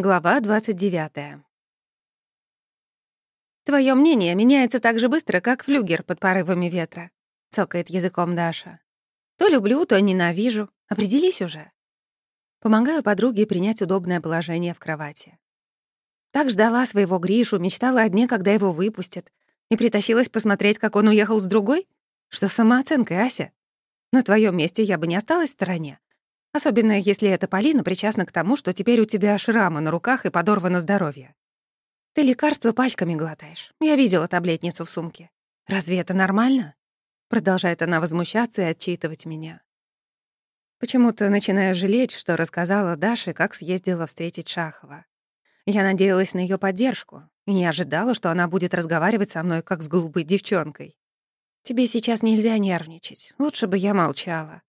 Глава 29. «Твоё мнение меняется так же быстро, как флюгер под порывами ветра», — цокает языком Даша. «То люблю, то ненавижу. Определись уже». Помогаю подруге принять удобное положение в кровати. Так ждала своего Гришу, мечтала о дне, когда его выпустят, и притащилась посмотреть, как он уехал с другой? Что с самооценкой, Ася? На твоём месте я бы не осталась в стороне. Особенно если эта Полина причастна к тому, что теперь у тебя шрамы на руках и подорвано здоровье. Ты лекарства пачками глотаешь. Я видела таблетницу в сумке. Разве это нормально? Продолжает она возмущаться и отчитывать меня. Почему-то начинаю жалеть, что рассказала Даше, как съездила встретить Шахова. Я надеялась на ее поддержку и не ожидала, что она будет разговаривать со мной, как с глупой девчонкой. Тебе сейчас нельзя нервничать. Лучше бы я молчала.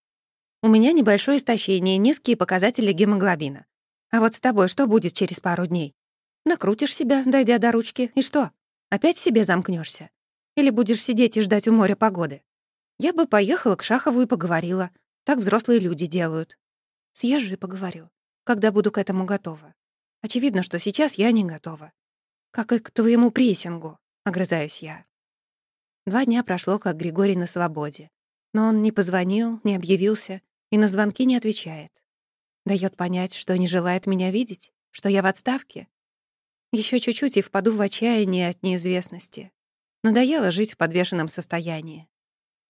У меня небольшое истощение, низкие показатели гемоглобина. А вот с тобой что будет через пару дней? Накрутишь себя, дойдя до ручки, и что? Опять в себе замкнешься? Или будешь сидеть и ждать у моря погоды? Я бы поехала к Шахову и поговорила. Так взрослые люди делают. Съезжу и поговорю, когда буду к этому готова. Очевидно, что сейчас я не готова. Как и к твоему прессингу, огрызаюсь я. Два дня прошло, как Григорий на свободе. Но он не позвонил, не объявился, и на звонки не отвечает. Дает понять, что не желает меня видеть, что я в отставке. Еще чуть-чуть и впаду в отчаяние от неизвестности. Надоело жить в подвешенном состоянии.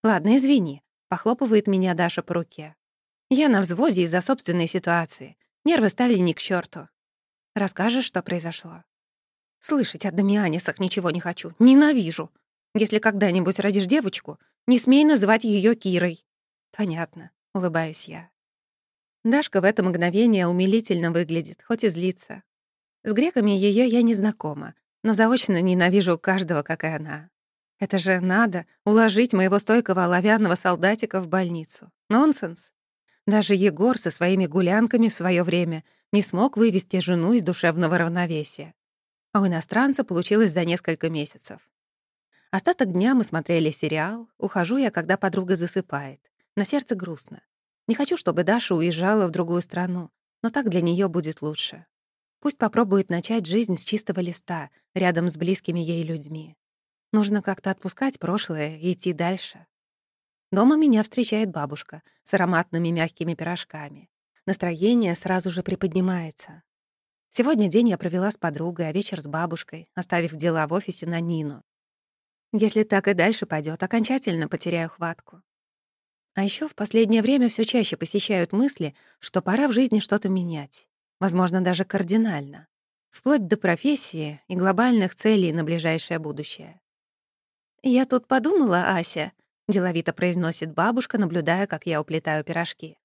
Ладно, извини, похлопывает меня Даша по руке. Я на взводе из-за собственной ситуации. Нервы стали ни к черту. Расскажешь, что произошло? Слышать о Дамианисах ничего не хочу. Ненавижу. Если когда-нибудь родишь девочку, не смей называть ее Кирой. Понятно. — улыбаюсь я. Дашка в это мгновение умилительно выглядит, хоть и злится. С греками ее я не знакома, но заочно ненавижу каждого, как и она. Это же надо уложить моего стойкого оловянного солдатика в больницу. Нонсенс. Даже Егор со своими гулянками в свое время не смог вывести жену из душевного равновесия. А у иностранца получилось за несколько месяцев. Остаток дня мы смотрели сериал, ухожу я, когда подруга засыпает. На сердце грустно. Не хочу, чтобы Даша уезжала в другую страну, но так для нее будет лучше. Пусть попробует начать жизнь с чистого листа, рядом с близкими ей людьми. Нужно как-то отпускать прошлое и идти дальше. Дома меня встречает бабушка с ароматными мягкими пирожками. Настроение сразу же приподнимается. Сегодня день я провела с подругой, а вечер с бабушкой, оставив дела в офисе на Нину. Если так и дальше пойдет, окончательно потеряю хватку. А еще в последнее время все чаще посещают мысли, что пора в жизни что-то менять. Возможно, даже кардинально. Вплоть до профессии и глобальных целей на ближайшее будущее. «Я тут подумала, Ася», — деловито произносит бабушка, наблюдая, как я уплетаю пирожки.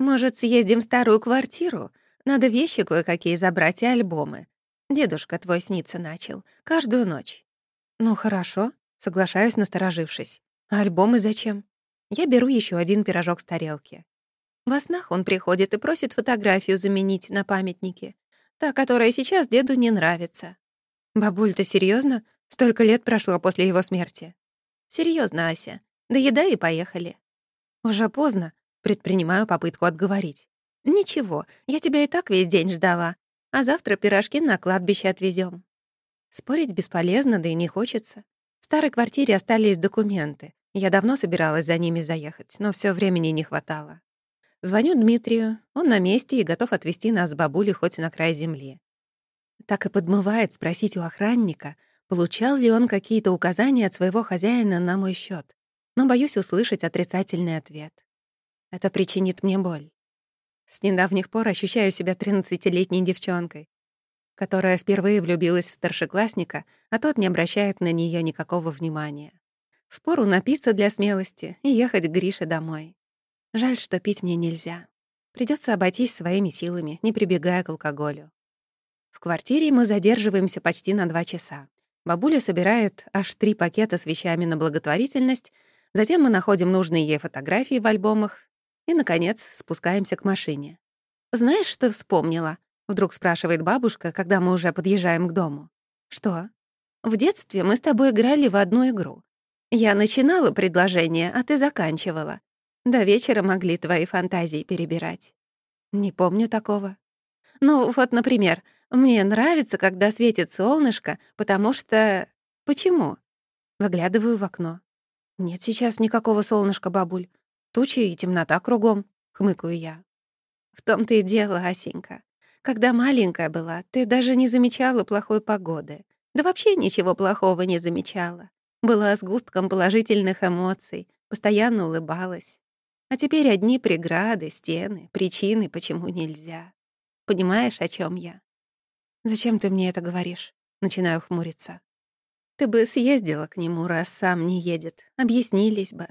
«Может, съездим в старую квартиру? Надо вещи кое-какие забрать и альбомы. Дедушка твой снится начал. Каждую ночь». «Ну, хорошо», — соглашаюсь, насторожившись. «А альбомы зачем?» Я беру еще один пирожок с тарелки. Во снах он приходит и просит фотографию заменить на памятнике. Та, которая сейчас деду не нравится. «Бабуль, ты серьезно? Столько лет прошло после его смерти». Серьезно, Ася. Доедай и поехали». «Уже поздно», — предпринимаю попытку отговорить. «Ничего, я тебя и так весь день ждала, а завтра пирожки на кладбище отвезем. Спорить бесполезно, да и не хочется. В старой квартире остались документы. Я давно собиралась за ними заехать, но все времени не хватало. Звоню Дмитрию, он на месте и готов отвезти нас с бабулей хоть на край земли. Так и подмывает спросить у охранника, получал ли он какие-то указания от своего хозяина на мой счет, но боюсь услышать отрицательный ответ. Это причинит мне боль. С недавних пор ощущаю себя тринадцатилетней девчонкой, которая впервые влюбилась в старшеклассника, а тот не обращает на нее никакого внимания. Впору напиться для смелости и ехать к Грише домой. Жаль, что пить мне нельзя. Придется обойтись своими силами, не прибегая к алкоголю. В квартире мы задерживаемся почти на два часа. Бабуля собирает аж три пакета с вещами на благотворительность, затем мы находим нужные ей фотографии в альбомах и, наконец, спускаемся к машине. «Знаешь, что вспомнила?» — вдруг спрашивает бабушка, когда мы уже подъезжаем к дому. «Что?» «В детстве мы с тобой играли в одну игру. Я начинала предложение, а ты заканчивала. До вечера могли твои фантазии перебирать. Не помню такого. Ну, вот, например, Мне нравится, когда светит солнышко, потому что... Почему? Выглядываю в окно. Нет сейчас никакого солнышка, бабуль. Тучи и темнота кругом, хмыкаю я. В том-то и дело, Асенька. Когда маленькая была, ты даже не замечала плохой погоды. Да вообще ничего плохого не замечала. Была сгустком положительных эмоций, постоянно улыбалась. А теперь одни преграды, стены, причины, почему нельзя. Понимаешь, о чем я? «Зачем ты мне это говоришь?» Начинаю хмуриться. «Ты бы съездила к нему, раз сам не едет. Объяснились бы».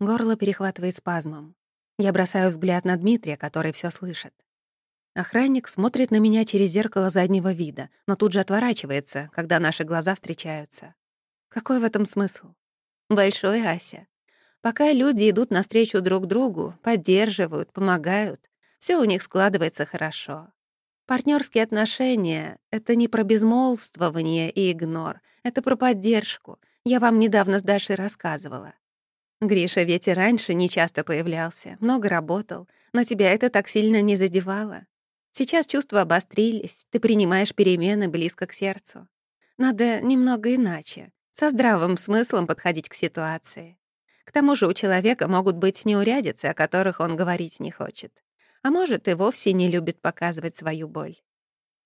Горло перехватывает спазмом. Я бросаю взгляд на Дмитрия, который все слышит. Охранник смотрит на меня через зеркало заднего вида, но тут же отворачивается, когда наши глаза встречаются. Какой в этом смысл? Большой, Ася. Пока люди идут навстречу друг другу, поддерживают, помогают, все у них складывается хорошо. Партнерские отношения — это не про безмолвствование и игнор, это про поддержку. Я вам недавно с Дашей рассказывала. Гриша ведь и раньше не часто появлялся, много работал, но тебя это так сильно не задевало. Сейчас чувства обострились, ты принимаешь перемены близко к сердцу. Надо немного иначе, со здравым смыслом подходить к ситуации. К тому же у человека могут быть неурядицы, о которых он говорить не хочет а может, и вовсе не любит показывать свою боль.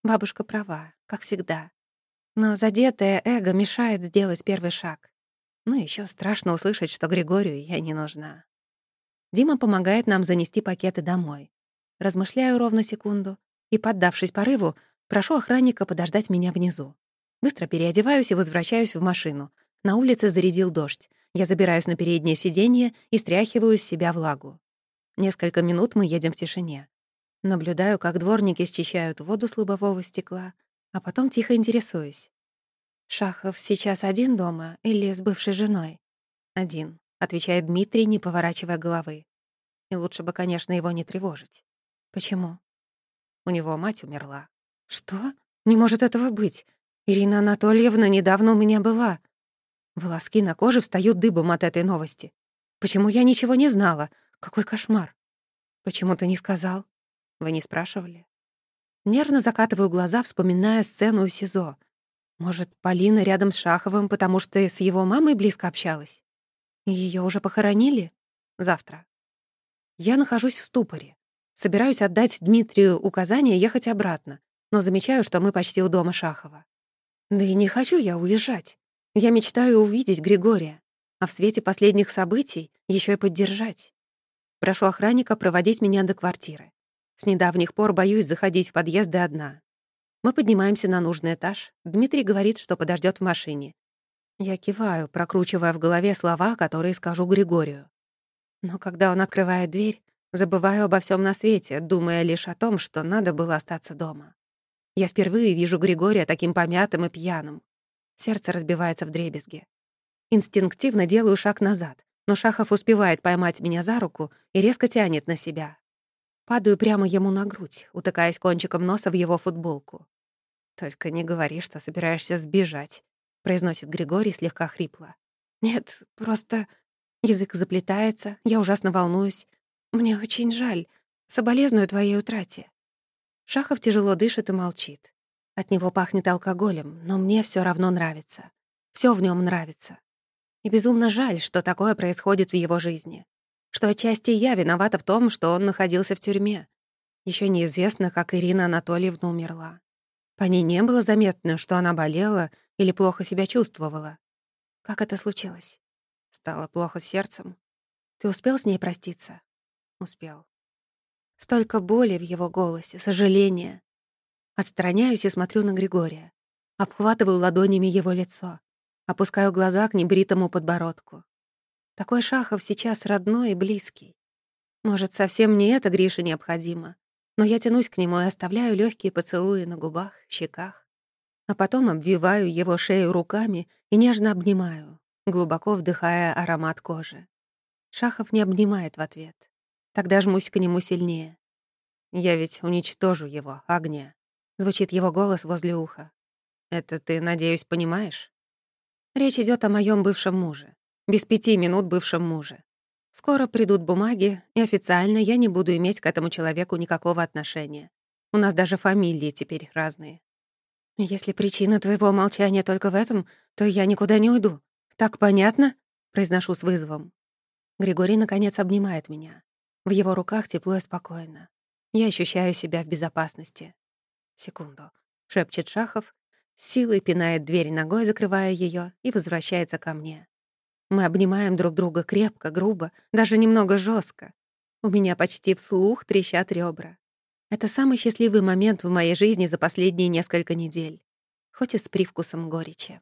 Бабушка права, как всегда. Но задетое эго мешает сделать первый шаг. Ну, еще страшно услышать, что Григорию я не нужна. Дима помогает нам занести пакеты домой. Размышляю ровно секунду и, поддавшись порыву, прошу охранника подождать меня внизу. Быстро переодеваюсь и возвращаюсь в машину. На улице зарядил дождь. Я забираюсь на переднее сиденье и стряхиваю с себя влагу. Несколько минут мы едем в тишине. Наблюдаю, как дворники счищают воду с лобового стекла, а потом тихо интересуюсь. «Шахов сейчас один дома или с бывшей женой?» «Один», — отвечает Дмитрий, не поворачивая головы. И лучше бы, конечно, его не тревожить. «Почему?» У него мать умерла. «Что? Не может этого быть. Ирина Анатольевна недавно у меня была». Волоски на коже встают дыбом от этой новости. Почему я ничего не знала? Какой кошмар. Почему ты не сказал? Вы не спрашивали? Нервно закатываю глаза, вспоминая сцену у СИЗО. Может, Полина рядом с Шаховым, потому что с его мамой близко общалась? Ее уже похоронили? Завтра. Я нахожусь в ступоре. Собираюсь отдать Дмитрию указание ехать обратно, но замечаю, что мы почти у дома Шахова. Да и не хочу я уезжать. Я мечтаю увидеть Григория, а в свете последних событий еще и поддержать. Прошу охранника проводить меня до квартиры. С недавних пор боюсь заходить в подъезды одна. Мы поднимаемся на нужный этаж. Дмитрий говорит, что подождет в машине. Я киваю, прокручивая в голове слова, которые скажу Григорию. Но когда он открывает дверь, забываю обо всем на свете, думая лишь о том, что надо было остаться дома. Я впервые вижу Григория таким помятым и пьяным. Сердце разбивается в дребезги. Инстинктивно делаю шаг назад, но Шахов успевает поймать меня за руку и резко тянет на себя. Падаю прямо ему на грудь, утыкаясь кончиком носа в его футболку. «Только не говори, что собираешься сбежать», — произносит Григорий слегка хрипло. «Нет, просто язык заплетается, я ужасно волнуюсь. Мне очень жаль. Соболезную твоей утрате». Шахов тяжело дышит и молчит. От него пахнет алкоголем, но мне все равно нравится. Все в нем нравится. И безумно жаль, что такое происходит в его жизни. Что отчасти я виновата в том, что он находился в тюрьме. Еще неизвестно, как Ирина Анатольевна умерла. По ней не было заметно, что она болела или плохо себя чувствовала. Как это случилось? Стало плохо с сердцем. Ты успел с ней проститься? Успел. Столько боли в его голосе, сожаления. Отстраняюсь и смотрю на Григория. Обхватываю ладонями его лицо. Опускаю глаза к небритому подбородку. Такой Шахов сейчас родной и близкий. Может, совсем не это Грише необходимо, но я тянусь к нему и оставляю легкие поцелуи на губах, щеках, а потом обвиваю его шею руками и нежно обнимаю, глубоко вдыхая аромат кожи. Шахов не обнимает в ответ. Тогда жмусь к нему сильнее. «Я ведь уничтожу его, огня», — звучит его голос возле уха. «Это ты, надеюсь, понимаешь?» Речь идет о моем бывшем муже. Без пяти минут бывшем муже. Скоро придут бумаги, и официально я не буду иметь к этому человеку никакого отношения. У нас даже фамилии теперь разные. Если причина твоего молчания только в этом, то я никуда не уйду. Так понятно? Произношу с вызовом. Григорий, наконец, обнимает меня. В его руках тепло и спокойно. Я ощущаю себя в безопасности. Секунду. Шепчет Шахов, силой пинает дверь ногой, закрывая ее, и возвращается ко мне. Мы обнимаем друг друга крепко, грубо, даже немного жестко. У меня почти вслух трещат ребра. Это самый счастливый момент в моей жизни за последние несколько недель, хоть и с привкусом горечи.